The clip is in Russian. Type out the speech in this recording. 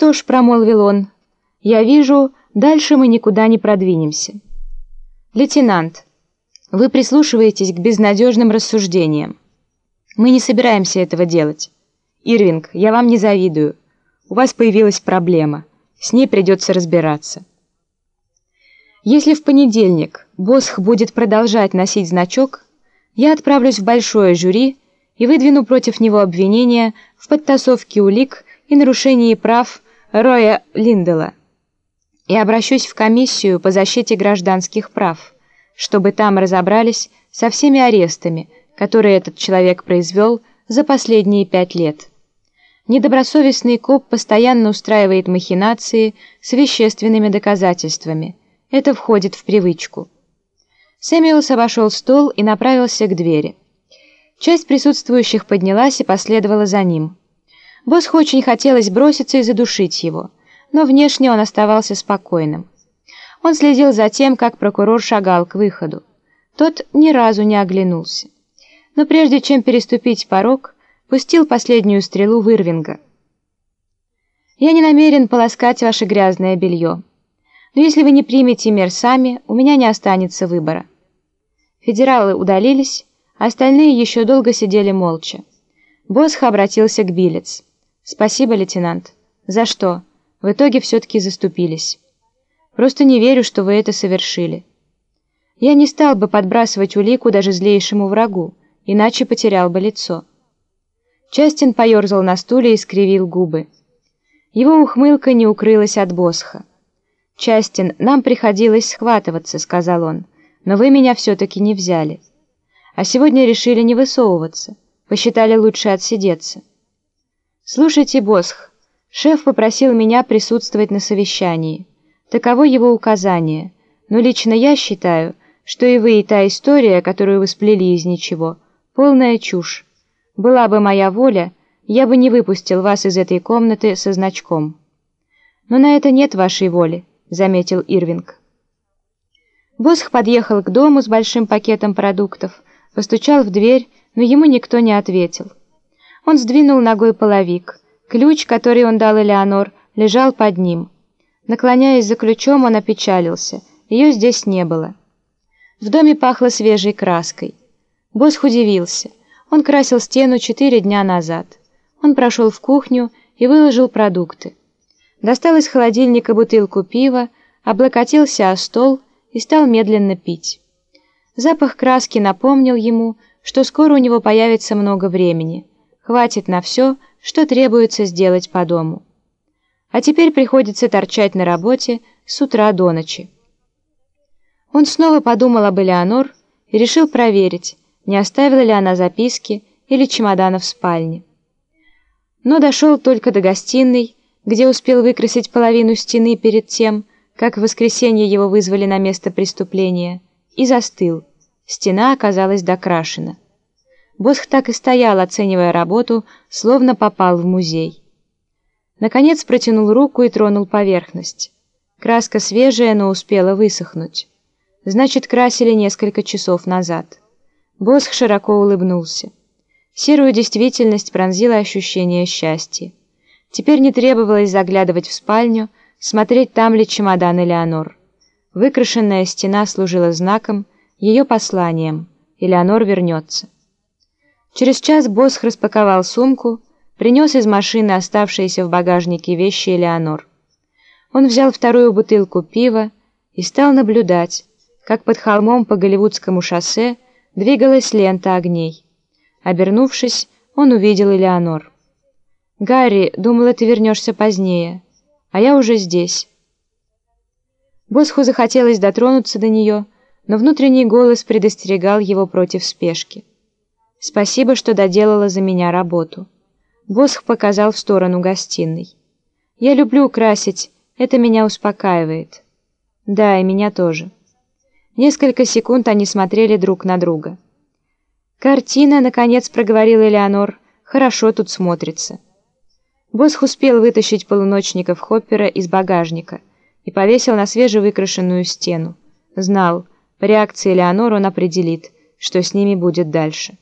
что ж», — промолвил он, — «я вижу, дальше мы никуда не продвинемся». «Лейтенант, вы прислушиваетесь к безнадежным рассуждениям. Мы не собираемся этого делать. Ирвинг, я вам не завидую. У вас появилась проблема. С ней придется разбираться. Если в понедельник Босх будет продолжать носить значок, я отправлюсь в большое жюри и выдвину против него обвинения в подтасовке улик и нарушении прав Роя Линдела и обращусь в комиссию по защите гражданских прав, чтобы там разобрались со всеми арестами, которые этот человек произвел за последние пять лет. Недобросовестный коп постоянно устраивает махинации с вещественными доказательствами. Это входит в привычку. Сэмюэлс обошел стол и направился к двери. Часть присутствующих поднялась и последовала за ним. Босху очень хотелось броситься и задушить его, но внешне он оставался спокойным. Он следил за тем, как прокурор шагал к выходу. Тот ни разу не оглянулся. Но прежде чем переступить порог, пустил последнюю стрелу в Ирвинга. «Я не намерен полоскать ваше грязное белье, но если вы не примете мер сами, у меня не останется выбора». Федералы удалились, а остальные еще долго сидели молча. Босх обратился к Билец. «Спасибо, лейтенант». «За что?» «В итоге все-таки заступились». «Просто не верю, что вы это совершили». «Я не стал бы подбрасывать улику даже злейшему врагу, иначе потерял бы лицо». Частин поерзал на стуле и скривил губы. Его ухмылка не укрылась от Босха. «Частин, нам приходилось схватываться», — сказал он но вы меня все-таки не взяли. А сегодня решили не высовываться, посчитали лучше отсидеться. Слушайте, Босх, шеф попросил меня присутствовать на совещании. Таково его указание, но лично я считаю, что и вы, и та история, которую вы сплели из ничего, полная чушь. Была бы моя воля, я бы не выпустил вас из этой комнаты со значком. Но на это нет вашей воли, заметил Ирвинг. Босх подъехал к дому с большим пакетом продуктов, постучал в дверь, но ему никто не ответил. Он сдвинул ногой половик. Ключ, который он дал Элеонор, лежал под ним. Наклоняясь за ключом, он опечалился. Ее здесь не было. В доме пахло свежей краской. Босх удивился. Он красил стену четыре дня назад. Он прошел в кухню и выложил продукты. Достал из холодильника бутылку пива, облокотился о стол и стал медленно пить. Запах краски напомнил ему, что скоро у него появится много времени. Хватит на все, что требуется сделать по дому. А теперь приходится торчать на работе с утра до ночи. Он снова подумал об Элеонор и решил проверить, не оставила ли она записки или чемодана в спальне. Но дошел только до гостиной, где успел выкрасить половину стены перед тем, как в воскресенье его вызвали на место преступления, и застыл. Стена оказалась докрашена. Босх так и стоял, оценивая работу, словно попал в музей. Наконец протянул руку и тронул поверхность. Краска свежая, но успела высохнуть. Значит, красили несколько часов назад. Босх широко улыбнулся. Серую действительность пронзило ощущение счастья. Теперь не требовалось заглядывать в спальню, смотреть там ли чемодан Элеонор. Выкрашенная стена служила знаком, ее посланием. Элеонор вернется. Через час Босх распаковал сумку, принес из машины оставшиеся в багажнике вещи Элеонор. Он взял вторую бутылку пива и стал наблюдать, как под холмом по Голливудскому шоссе двигалась лента огней. Обернувшись, он увидел Элеонор. «Гарри, думала, ты вернешься позднее» а я уже здесь. Босху захотелось дотронуться до нее, но внутренний голос предостерегал его против спешки. «Спасибо, что доделала за меня работу». Босх показал в сторону гостиной. «Я люблю красить, это меня успокаивает». «Да, и меня тоже». Несколько секунд они смотрели друг на друга. «Картина», — наконец проговорила Элеонор, — «хорошо тут смотрится». Босх успел вытащить полуночников Хоппера из багажника и повесил на свежевыкрашенную стену. Знал, по реакции Леонор он определит, что с ними будет дальше.